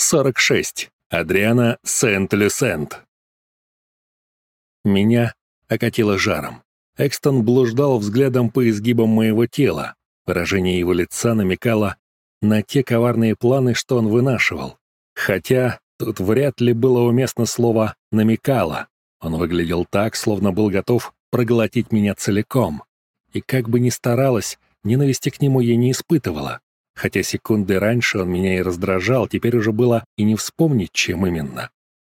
46. Адриана Сент-Люсент. Меня окатило жаром. Экстон блуждал взглядом по изгибам моего тела. Выражение его лица намекало на те коварные планы, что он вынашивал. Хотя тут вряд ли было уместно слово «намекало». Он выглядел так, словно был готов проглотить меня целиком. И как бы ни старалась, ненависти к нему я не испытывала. Хотя секунды раньше он меня и раздражал, теперь уже было и не вспомнить, чем именно.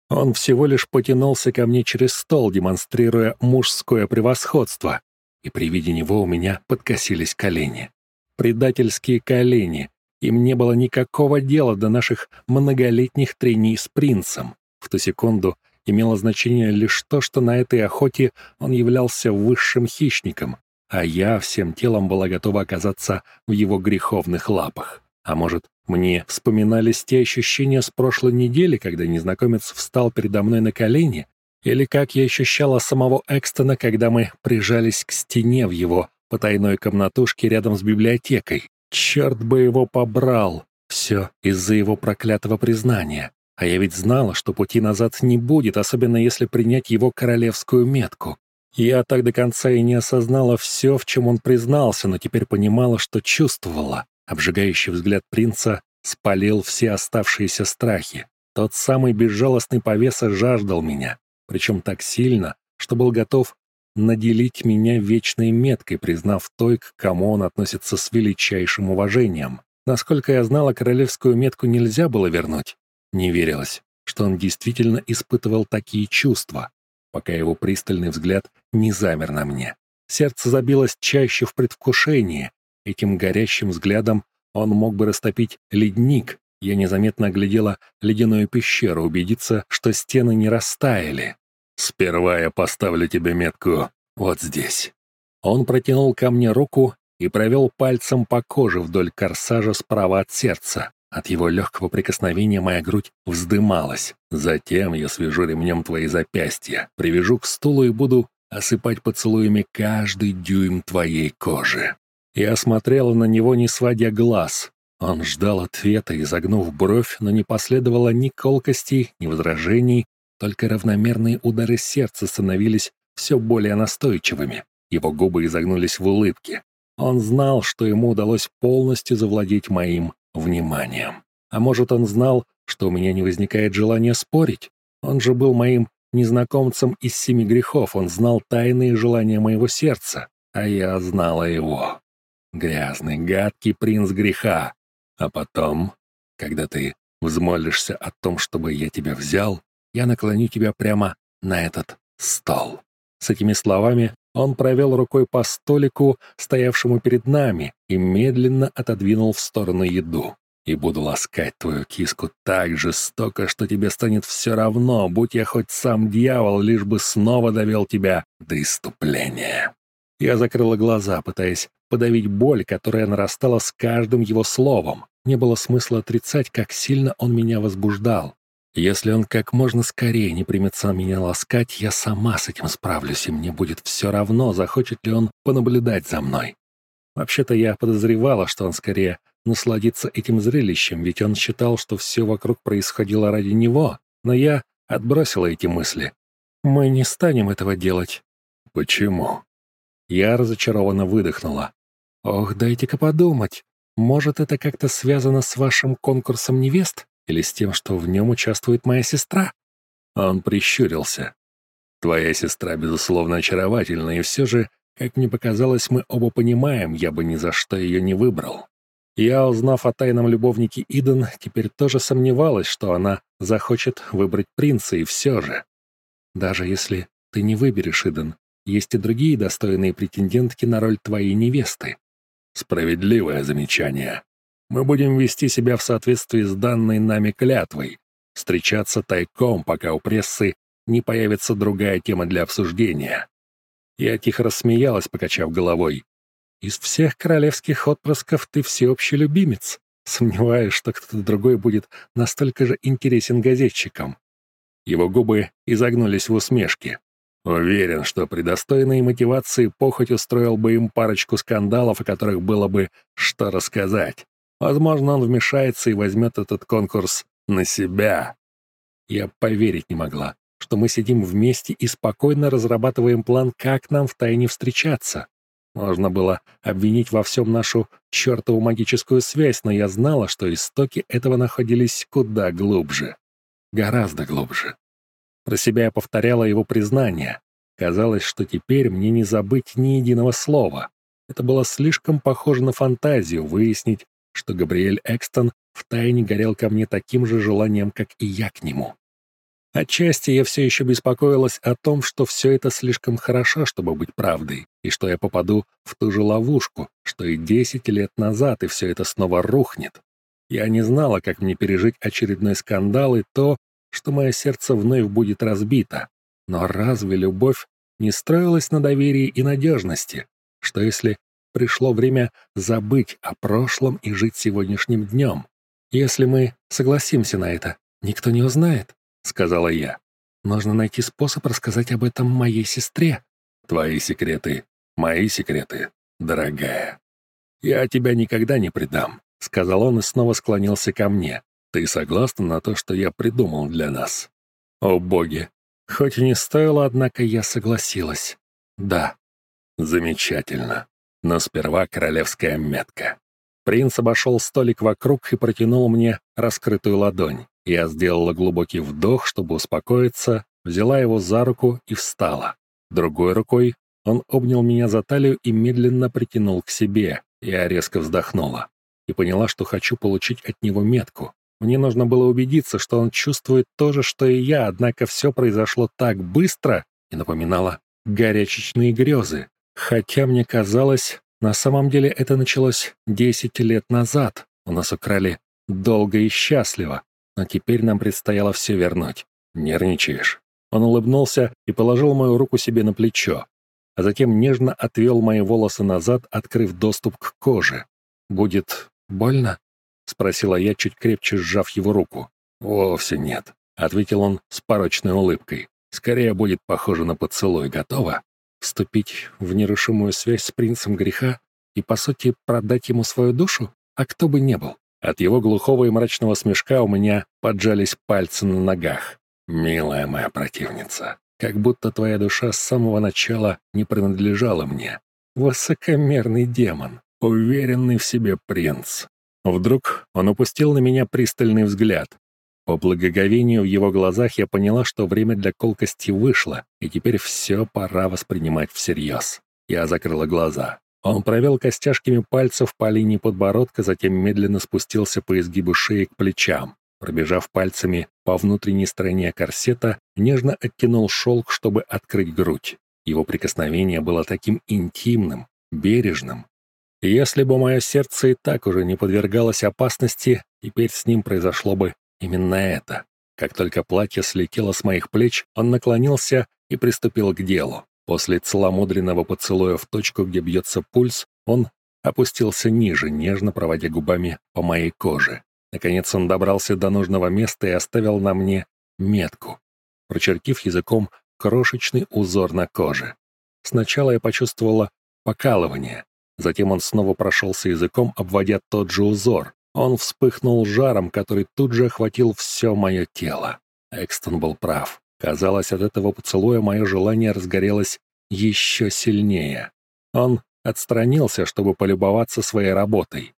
Он всего лишь потянулся ко мне через стол, демонстрируя мужское превосходство, и при виде него у меня подкосились колени. Предательские колени. Им не было никакого дела до наших многолетних трений с принцем. В ту секунду имело значение лишь то, что на этой охоте он являлся высшим хищником, а я всем телом была готова оказаться в его греховных лапах. А может, мне вспоминались те ощущения с прошлой недели, когда незнакомец встал передо мной на колени, или как я ощущала самого Экстона, когда мы прижались к стене в его потайной комнатушке рядом с библиотекой. Черт бы его побрал! Все из-за его проклятого признания. А я ведь знала, что пути назад не будет, особенно если принять его королевскую метку. Я так до конца и не осознала все, в чем он признался, но теперь понимала, что чувствовала. Обжигающий взгляд принца спалил все оставшиеся страхи. Тот самый безжалостный повеса жаждал меня, причем так сильно, что был готов наделить меня вечной меткой, признав той, к кому он относится с величайшим уважением. Насколько я знала, королевскую метку нельзя было вернуть. Не верилось, что он действительно испытывал такие чувства пока его пристальный взгляд не замер на мне. Сердце забилось чаще в предвкушении. Этим горящим взглядом он мог бы растопить ледник. Я незаметно оглядела ледяную пещеру, убедиться, что стены не растаяли. «Сперва я поставлю тебе метку вот здесь». Он протянул ко мне руку и провел пальцем по коже вдоль корсажа справа от сердца. От его легкого прикосновения моя грудь вздымалась. Затем я свяжу ремнем твои запястья, привяжу к стулу и буду осыпать поцелуями каждый дюйм твоей кожи. Я смотрела на него, не сводя глаз. Он ждал ответа, изогнув бровь, но не последовало ни колкостей, ни возражений, только равномерные удары сердца становились все более настойчивыми. Его губы изогнулись в улыбке. Он знал, что ему удалось полностью завладеть моим вниманием. А может, он знал, что у меня не возникает желания спорить? Он же был моим незнакомцем из семи грехов, он знал тайные желания моего сердца, а я знала его. Грязный, гадкий принц греха. А потом, когда ты взмолишься о том, чтобы я тебя взял, я наклоню тебя прямо на этот стол. С этими словами он провел рукой по столику, стоявшему перед нами, и медленно отодвинул в сторону еду. «И буду ласкать твою киску так жестоко, что тебе станет все равно, будь я хоть сам дьявол, лишь бы снова довел тебя до иступления». Я закрыла глаза, пытаясь подавить боль, которая нарастала с каждым его словом. Не было смысла отрицать, как сильно он меня возбуждал. Если он как можно скорее не примется меня ласкать, я сама с этим справлюсь, и мне будет все равно, захочет ли он понаблюдать за мной. Вообще-то я подозревала, что он скорее насладится этим зрелищем, ведь он считал, что все вокруг происходило ради него, но я отбросила эти мысли. Мы не станем этого делать. Почему? Я разочарованно выдохнула. Ох, дайте-ка подумать. Может, это как-то связано с вашим конкурсом невест? Или с тем, что в нем участвует моя сестра?» Он прищурился. «Твоя сестра, безусловно, очаровательна, и все же, как мне показалось, мы оба понимаем, я бы ни за что ее не выбрал. Я, узнав о тайном любовнике Иден, теперь тоже сомневалась, что она захочет выбрать принца, и все же. Даже если ты не выберешь Иден, есть и другие достойные претендентки на роль твоей невесты. Справедливое замечание. Мы будем вести себя в соответствии с данной нами клятвой, встречаться тайком, пока у прессы не появится другая тема для обсуждения. Я тихо рассмеялась, покачав головой. Из всех королевских отпрысков ты всеобщий любимец. Сомневаюсь, что кто-то другой будет настолько же интересен газетчикам. Его губы изогнулись в усмешке. Уверен, что при достойной мотивации похоть устроил бы им парочку скандалов, о которых было бы что рассказать. Возможно, он вмешается и возьмет этот конкурс на себя. Я поверить не могла, что мы сидим вместе и спокойно разрабатываем план, как нам втайне встречаться. Можно было обвинить во всем нашу чертову магическую связь, но я знала, что истоки этого находились куда глубже. Гораздо глубже. Про себя я повторяла его признание. Казалось, что теперь мне не забыть ни единого слова. Это было слишком похоже на фантазию выяснить, что Габриэль Экстон втайне горел ко мне таким же желанием, как и я к нему. Отчасти я все еще беспокоилась о том, что все это слишком хорошо, чтобы быть правдой, и что я попаду в ту же ловушку, что и десять лет назад, и все это снова рухнет. Я не знала, как мне пережить очередной скандал и то, что мое сердце вновь будет разбито. Но разве любовь не строилась на доверии и надежности? Что если пришло время забыть о прошлом и жить сегодняшним днем? Если мы согласимся на это, никто не узнает сказала я. «Нужно найти способ рассказать об этом моей сестре». «Твои секреты, мои секреты, дорогая. Я тебя никогда не предам», — сказал он и снова склонился ко мне. «Ты согласна на то, что я придумал для нас?» «О боги! Хоть и не стоило, однако я согласилась. Да». «Замечательно. Но сперва королевская метка». Принц обошел столик вокруг и протянул мне раскрытую ладонь. Я сделала глубокий вдох, чтобы успокоиться, взяла его за руку и встала. Другой рукой он обнял меня за талию и медленно притянул к себе. Я резко вздохнула и поняла, что хочу получить от него метку. Мне нужно было убедиться, что он чувствует то же, что и я, однако все произошло так быстро и напоминало горячечные грезы. Хотя мне казалось, на самом деле это началось десять лет назад. У нас украли долго и счастливо, но теперь нам предстояло все вернуть. Нервничаешь?» Он улыбнулся и положил мою руку себе на плечо, а затем нежно отвел мои волосы назад, открыв доступ к коже. «Будет больно?» — спросила я, чуть крепче сжав его руку. «Вовсе нет», — ответил он с порочной улыбкой. «Скорее будет похоже на поцелуй. Готова?» Вступить в нерушимую связь с принцем греха и, по сути, продать ему свою душу? А кто бы не был? От его глухого и мрачного смешка у меня поджались пальцы на ногах. «Милая моя противница, как будто твоя душа с самого начала не принадлежала мне. Высокомерный демон, уверенный в себе принц». Вдруг он упустил на меня пристальный взгляд. По благоговению в его глазах я поняла, что время для колкости вышло, и теперь все пора воспринимать всерьез. Я закрыла глаза. Он провел костяшками пальцев по линии подбородка, затем медленно спустился по изгибу шеи к плечам. Пробежав пальцами по внутренней стороне корсета, нежно оттянул шелк, чтобы открыть грудь. Его прикосновение было таким интимным, бережным. если бы мое сердце и так уже не подвергалось опасности, теперь с ним произошло бы именно это. Как только платье слетело с моих плеч, он наклонился и приступил к делу. После целомудренного поцелуя в точку, где бьется пульс, он опустился ниже, нежно проводя губами по моей коже. Наконец он добрался до нужного места и оставил на мне метку, прочертив языком крошечный узор на коже. Сначала я почувствовала покалывание, затем он снова прошелся языком, обводя тот же узор. Он вспыхнул жаром, который тут же охватил все мое тело. Экстон был прав. Казалось, от этого поцелуя мое желание разгорелось еще сильнее. Он отстранился, чтобы полюбоваться своей работой.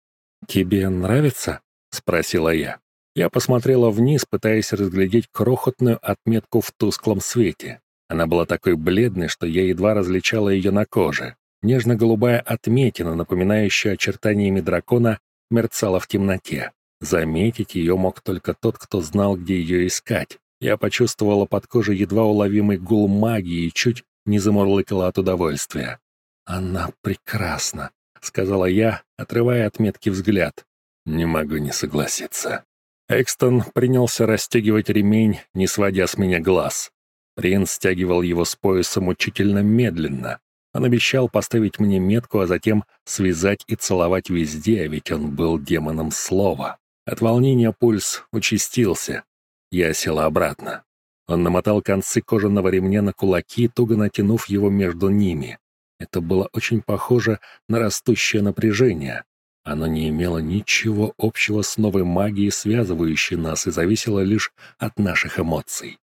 «Тебе нравится?» — спросила я. Я посмотрела вниз, пытаясь разглядеть крохотную отметку в тусклом свете. Она была такой бледной, что я едва различала ее на коже. Нежно-голубая отметина, напоминающая очертаниями дракона, мерцала в темноте. Заметить ее мог только тот, кто знал, где ее искать. Я почувствовала под кожей едва уловимый гул магии и чуть не замурлыкала от удовольствия. «Она прекрасна», — сказала я, отрывая от метки взгляд. «Не могу не согласиться». Экстон принялся расстегивать ремень, не сводя с меня глаз. Принц стягивал его с пояса мучительно медленно. Он обещал поставить мне метку, а затем связать и целовать везде, а ведь он был демоном слова. От волнения пульс участился. Я села обратно. Он намотал концы кожаного ремня на кулаки, туго натянув его между ними. Это было очень похоже на растущее напряжение. Оно не имело ничего общего с новой магией, связывающей нас, и зависело лишь от наших эмоций.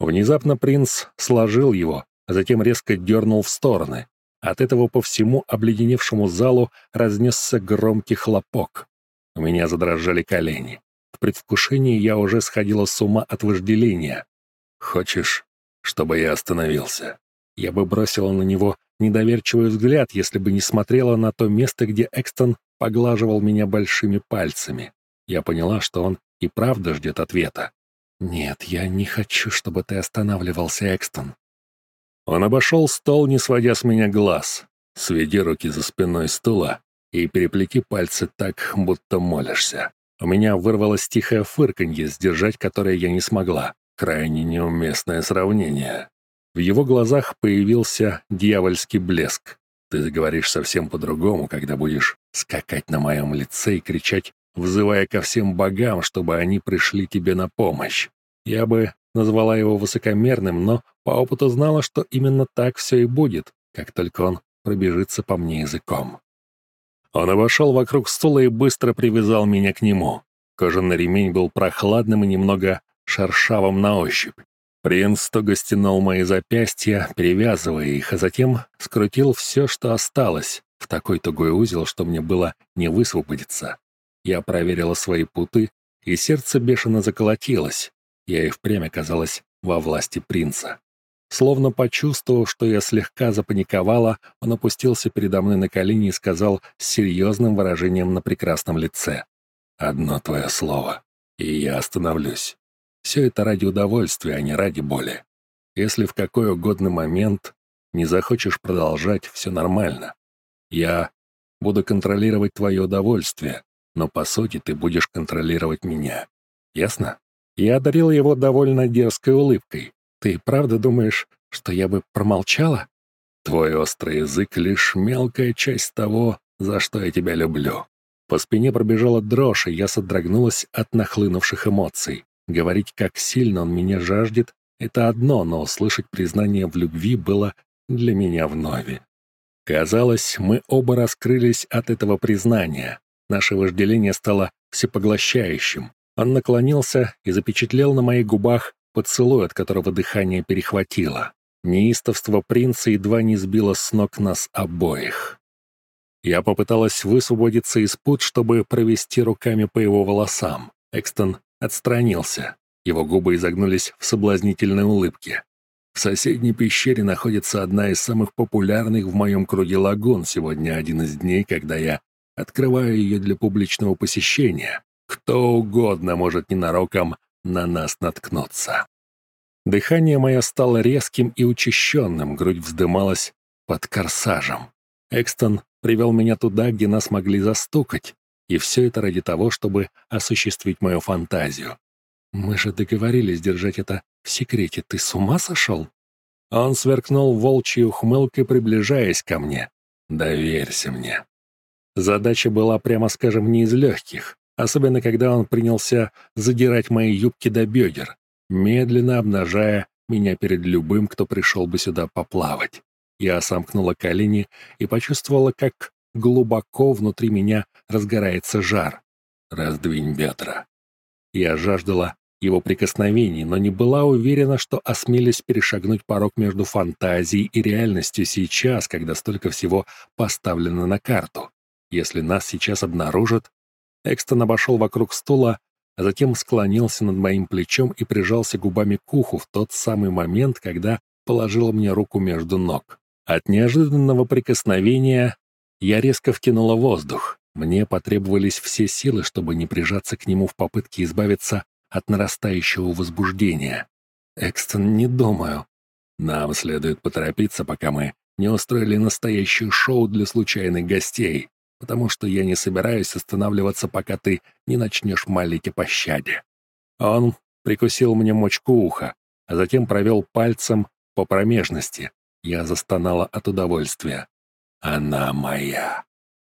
Внезапно принц сложил его, а затем резко дернул в стороны. От этого по всему обледеневшему залу разнесся громкий хлопок. У меня задрожали колени. В предвкушении я уже сходила с ума от вожделения. «Хочешь, чтобы я остановился?» Я бы бросила на него недоверчивый взгляд, если бы не смотрела на то место, где Экстон поглаживал меня большими пальцами. Я поняла, что он и правда ждет ответа. «Нет, я не хочу, чтобы ты останавливался, Экстон». Он обошел стол, не сводя с меня глаз. «Сведи руки за спиной стула и переплети пальцы так, будто молишься». У меня вырвалось тихое фырканье, сдержать которое я не смогла. Крайне неуместное сравнение. В его глазах появился дьявольский блеск. Ты заговоришь совсем по-другому, когда будешь скакать на моем лице и кричать, взывая ко всем богам, чтобы они пришли тебе на помощь. Я бы назвала его высокомерным, но по опыту знала, что именно так все и будет, как только он пробежится по мне языком. Он обошел вокруг стула и быстро привязал меня к нему. Кожаный ремень был прохладным и немного шершавым на ощупь. Принц туго стянул мои запястья, перевязывая их, а затем скрутил все, что осталось, в такой тугой узел, что мне было не высвободиться. Я проверила свои путы, и сердце бешено заколотилось. Я и впрямь оказалась во власти принца. Словно почувствовав, что я слегка запаниковала, он опустился передо мной на колени и сказал с серьезным выражением на прекрасном лице. «Одно твое слово, и я остановлюсь. Все это ради удовольствия, а не ради боли. Если в какой угодно момент не захочешь продолжать, все нормально. Я буду контролировать твое удовольствие, но по сути ты будешь контролировать меня. Ясно? Я одарил его довольно дерзкой улыбкой. Ты правда думаешь, что я бы промолчала? Твой острый язык — лишь мелкая часть того, за что я тебя люблю. По спине пробежала дрожь, и я содрогнулась от нахлынувших эмоций. Говорить, как сильно он меня жаждет, это одно, но услышать признание в любви было для меня вновь. Казалось, мы оба раскрылись от этого признания. Наше вожделение стало всепоглощающим. Он наклонился и запечатлел на моих губах поцелуй, от которого дыхание перехватило. Неистовство принца едва не сбило с ног нас обоих. Я попыталась высвободиться из пут, чтобы провести руками по его волосам. Экстон Отстранился. Его губы изогнулись в соблазнительной улыбке. В соседней пещере находится одна из самых популярных в моем круге лагун. Сегодня один из дней, когда я открываю ее для публичного посещения. Кто угодно может ненароком на нас наткнуться. Дыхание мое стало резким и учащенным, грудь вздымалась под корсажем. Экстон привел меня туда, где нас могли застукать. И все это ради того, чтобы осуществить мою фантазию. Мы же договорились держать это в секрете. Ты с ума сошел? Он сверкнул волчьей ухмылкой, приближаясь ко мне. «Доверься мне». Задача была, прямо скажем, не из легких, особенно когда он принялся задирать мои юбки до бедер, медленно обнажая меня перед любым, кто пришел бы сюда поплавать. Я сомкнула колени и почувствовала, как глубоко внутри меня разгорается жар. Раздвинь бедра. Я жаждала его прикосновений, но не была уверена, что осмелюсь перешагнуть порог между фантазией и реальностью сейчас, когда столько всего поставлено на карту. Если нас сейчас обнаружат... Экстон обошел вокруг стула, а затем склонился над моим плечом и прижался губами к уху в тот самый момент, когда положил мне руку между ног. От неожиданного прикосновения я резко втянула воздух. Мне потребовались все силы, чтобы не прижаться к нему в попытке избавиться от нарастающего возбуждения. Экстон, не думаю. Нам следует поторопиться, пока мы не устроили настоящее шоу для случайных гостей, потому что я не собираюсь останавливаться, пока ты не начнешь молить о пощаде. Он прикусил мне мочку уха, а затем провел пальцем по промежности. Я застонала от удовольствия. Она моя.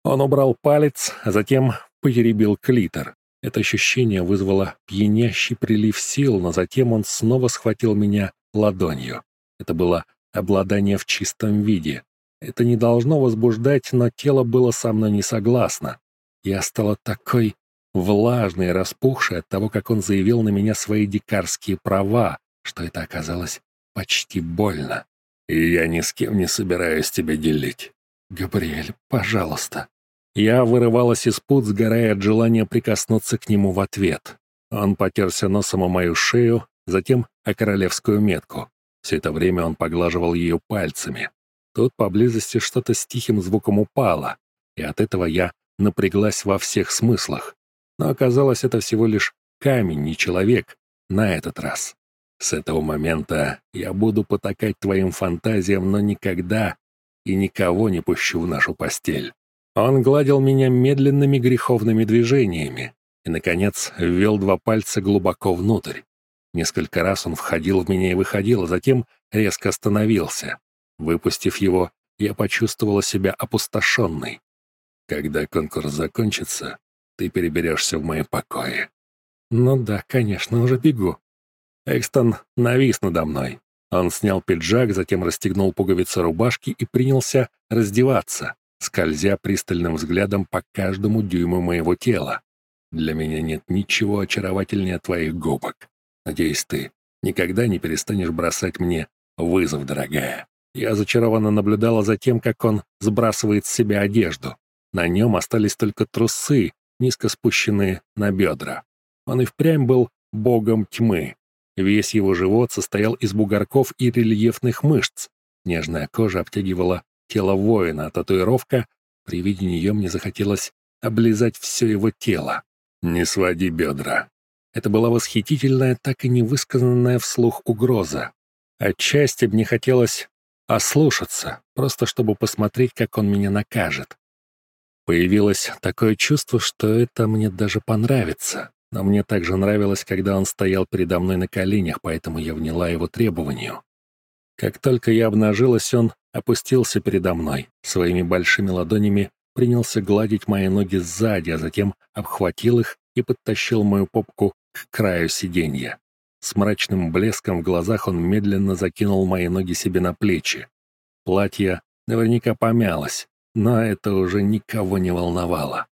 Он убрал палец, а затем потеребил клитор. Это ощущение вызвало пьянящий прилив сил, но затем он снова схватил меня ладонью. Это было обладание в чистом виде. Это не должно возбуждать, но тело было со мной не согласно. Я стала такой влажной, распухшей от того, как он заявил на меня свои дикарские права, что это оказалось почти больно. И я ни с кем не собираюсь тебя делить. Габриэль, пожалуйста. Я вырывалась из пут, сгорая от желания прикоснуться к нему в ответ. Он потерся носом о мою шею, затем о королевскую метку. Все это время он поглаживал ее пальцами. Тут поблизости что-то с тихим звуком упало, и от этого я напряглась во всех смыслах. Но оказалось, это всего лишь камень, не человек, на этот раз. С этого момента я буду потакать твоим фантазиям, но никогда и никого не пущу в нашу постель. Он гладил меня медленными греховными движениями и, наконец, ввел два пальца глубоко внутрь. Несколько раз он входил в меня и выходил, а затем резко остановился. Выпустив его, я почувствовала себя опустошенной. Когда конкурс закончится, ты переберешься в мои покои. Ну да, конечно, уже бегу. Экстон навис надо мной. Он снял пиджак, затем расстегнул пуговицы рубашки и принялся раздеваться, скользя пристальным взглядом по каждому дюйму моего тела. Для меня нет ничего очаровательнее твоих губок. Надеюсь, ты никогда не перестанешь бросать мне вызов, дорогая. Я зачарованно наблюдала за тем, как он сбрасывает с себя одежду. На нем остались только трусы, низко спущенные на бедра. Он и впрямь был богом тьмы. Весь его живот состоял из бугорков и рельефных мышц. Нежная кожа обтягивала тело воина, а татуировка, при виде нее мне захотелось облизать все его тело. «Не своди бедра». Это была восхитительная, так и не высказанная вслух угроза. Отчасти мне хотелось ослушаться, просто чтобы посмотреть, как он меня накажет. Появилось такое чувство, что это мне даже понравится. Но мне также нравилось, когда он стоял передо мной на коленях, поэтому я вняла его требованию. Как только я обнажилась, он опустился передо мной, своими большими ладонями принялся гладить мои ноги сзади, а затем обхватил их и подтащил мою попку к краю сиденья. С мрачным блеском в глазах он медленно закинул мои ноги себе на плечи. Платье наверняка помялось, но это уже никого не волновало.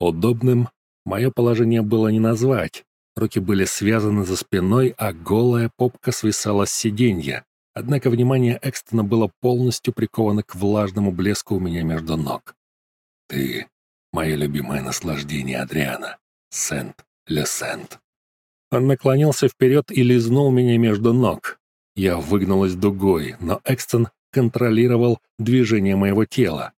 Удобным мое положение было не назвать. Руки были связаны за спиной, а голая попка свисала с сиденья. Однако внимание Экстона было полностью приковано к влажному блеску у меня между ног. «Ты — мое любимое наслаждение, Адриана. Сент-Ле-Сент». Он наклонился вперед и лизнул меня между ног. Я выгнулась дугой, но Экстон контролировал движение моего тела.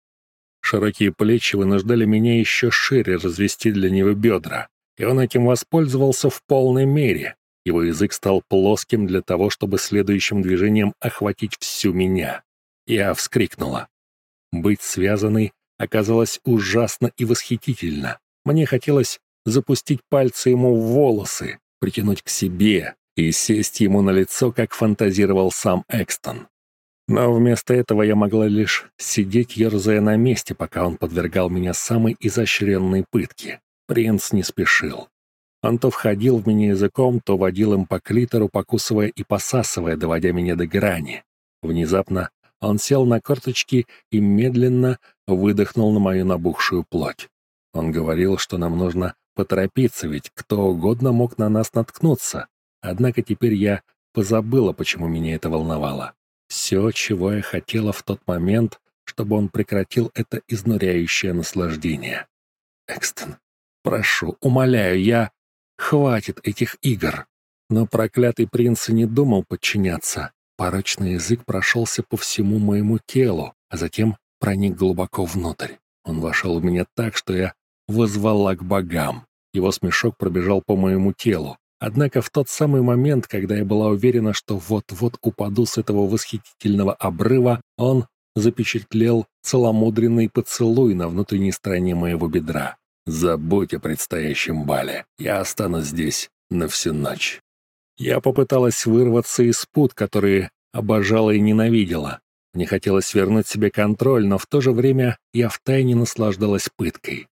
Широкие плечи вынуждали меня еще шире развести для него бедра, и он этим воспользовался в полной мере. Его язык стал плоским для того, чтобы следующим движением охватить всю меня. Я вскрикнула. Быть связанной оказалось ужасно и восхитительно. Мне хотелось запустить пальцы ему в волосы, притянуть к себе и сесть ему на лицо, как фантазировал сам Экстон. Но вместо этого я могла лишь сидеть, ерзая на месте, пока он подвергал меня самой изощренной пытке. Принц не спешил. Он то входил в меня языком, то водил им по клитору, покусывая и посасывая, доводя меня до грани. Внезапно он сел на корточки и медленно выдохнул на мою набухшую плоть. Он говорил, что нам нужно поторопиться, ведь кто угодно мог на нас наткнуться. Однако теперь я позабыла, почему меня это волновало. Все, чего я хотела в тот момент, чтобы он прекратил это изнуряющее наслаждение. Экстон, прошу, умоляю, я... Хватит этих игр. Но проклятый принц не думал подчиняться. Порочный язык прошелся по всему моему телу, а затем проник глубоко внутрь. Он вошел в меня так, что я вызвала к богам. Его смешок пробежал по моему телу. Однако в тот самый момент, когда я была уверена, что вот-вот упаду с этого восхитительного обрыва, он запечатлел целомудренный поцелуй на внутренней стороне моего бедра. «Забудь о предстоящем бале. Я останусь здесь на всю ночь». Я попыталась вырваться из пут, которые обожала и ненавидела. Мне хотелось вернуть себе контроль, но в то же время я втайне наслаждалась пыткой.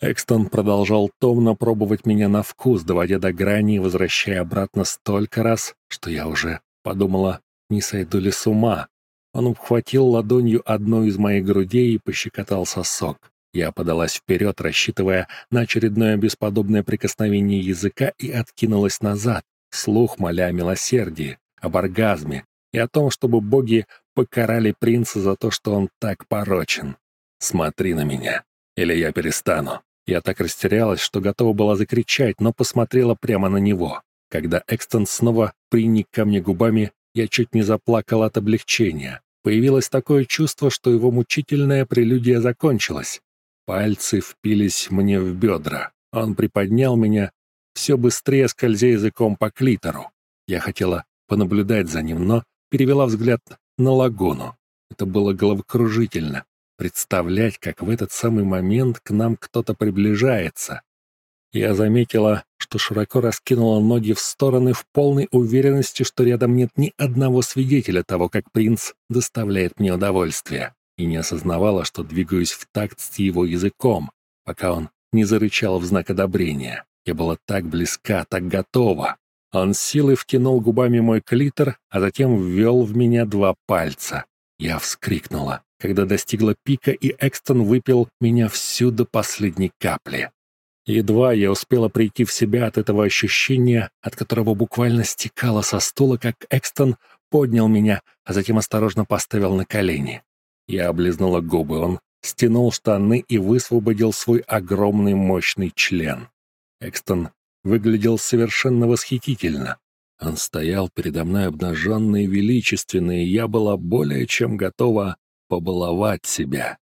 Экстон продолжал томно пробовать меня на вкус, доводя до грани и возвращая обратно столько раз, что я уже подумала, не сойду ли с ума. Он обхватил ладонью одну из моих грудей и пощекотал сосок. Я подалась вперед, рассчитывая на очередное бесподобное прикосновение языка и откинулась назад, слух моля о милосердии, об оргазме и о том, чтобы боги покарали принца за то, что он так порочен. «Смотри на меня, или я перестану». Я так растерялась, что готова была закричать, но посмотрела прямо на него. Когда Экстон снова приник ко мне губами, я чуть не заплакал от облегчения. Появилось такое чувство, что его мучительная прелюдия закончилась. Пальцы впились мне в бедра. Он приподнял меня, все быстрее скользя языком по клитору. Я хотела понаблюдать за ним, но перевела взгляд на лагуну. Это было головокружительно. Представлять, как в этот самый момент к нам кто-то приближается. Я заметила, что широко раскинула ноги в стороны в полной уверенности, что рядом нет ни одного свидетеля того, как принц доставляет мне удовольствие, и не осознавала, что двигаюсь в такт с его языком, пока он не зарычал в знак одобрения. Я была так близка, так готова. Он силой втянул губами мой клитор, а затем ввел в меня два пальца. Я вскрикнула, когда достигла пика, и Экстон выпил меня всю до последней капли. Едва я успела прийти в себя от этого ощущения, от которого буквально стекало со стула, как Экстон поднял меня, а затем осторожно поставил на колени. Я облизнула губы, он стянул штаны и высвободил свой огромный мощный член. Экстон выглядел совершенно восхитительно. Он стоял передо мной обнаженный и величественный, и я была более чем готова побаловать себя.